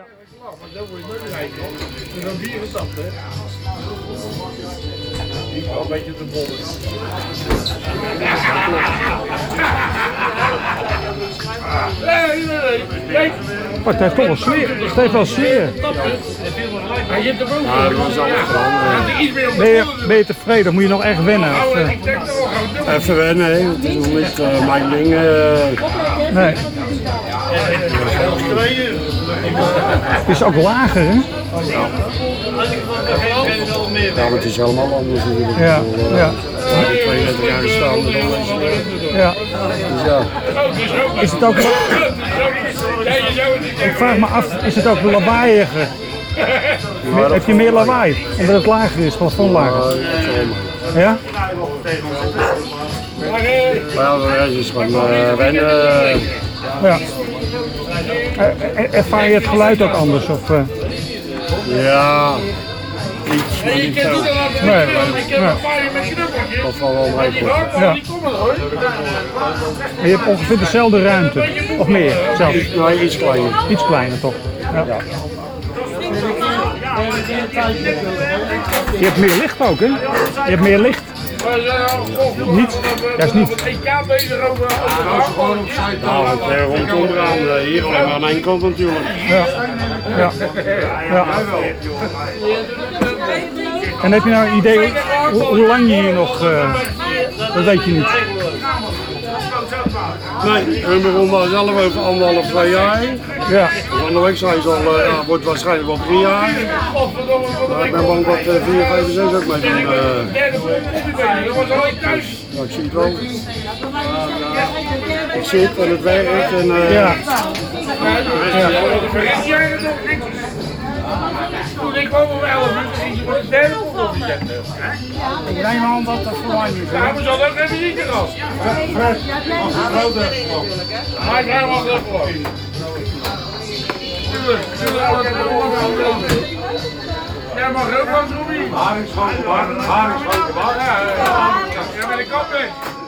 Maar zo word je nooit rijk, hoor. En dan 84, hè. Die wel een beetje te bollen. Nee, nee, nee. Het heeft toch wel sfeer. Het heeft wel sfeer. hij zit er boven. Ja, dat is alles er Ben je, bollen ben je tevreden? Moet je nog echt wennen? Of, ik denk dat eh, Even wennen, hè. Het is nog niet eh, mijn ding. nee. Het is ook lager, hè? Ja, maar het is helemaal anders natuurlijk. Ja, Ik bedoel, eh, ja, 32 jaar gestaan. en dan is, eh, ja. Dus ja, Is het ook, ik vraag me af, is het ook lawaaiiger? Heb je meer lawaai? Omdat het lager is, plafond lager. Ja? Maar, eh, ja, rest is gewoon eh, wennen. eh. Ja. Eh, eh, Ervaar je het geluid ook anders? Of, eh? Ja, iets, maar je niet kent veel. niet al laten Nee, eh, Ik heb een paar met knuppeltjes. Dat valt wel mee. Ja. je hebt ongeveer dezelfde ruimte. Of meer zelfs. Nee, iets kleiner. Iets kleiner toch? Ja. Je hebt meer licht ook, hè? Je hebt meer licht. Niet? Juist niet. het EK bezig over. Nou, het eh, rond onderaan. eh, Hier alleen maar aan één kant natuurlijk. Ja. Ja. ja. En heb je nou een idee hoe, hoe lang je hier nog... eh, dat weet je niet. Nee, we begonnen zelf over anderhalf, twee jaar. Ja. Van de week zei ze al, eh, ja, wordt waarschijnlijk wel drie jaar. Maar ik ben bang dat vier, vijf en zes ook mee doen. eh. Ja, ik zie het wel. Ik zit en het werkt en eh, Ja. Vergeet jij ik kwam om 11 uur, ging ze voor de derde boel op zetten. Ik neem aan dat dat voor mij is. Ja, we zullen ook even niet te gast. Maar ik ga hem al terug voor. Tuurlijk, tuurlijk. dat is wel wat anders. Jij mag ook wel, Robbie. Haringschoten, haringschoten, Ja, ja, ja. Ja, met de weg.